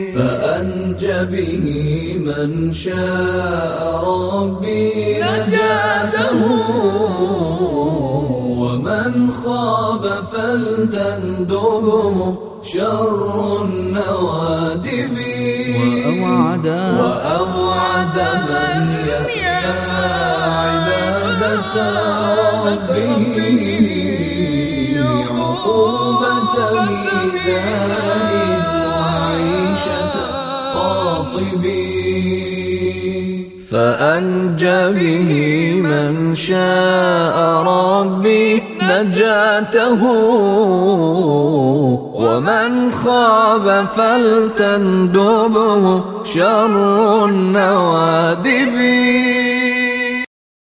فأنج به من شاء ربي نجاته ومن خاب فلتندبه شر النوادب. وأوعد وأوعد من يحيا عبادة ربه عقوبة ميزان فأنجى به من شاء ربي نجاته ومن خاب فلتندبه شر النوادب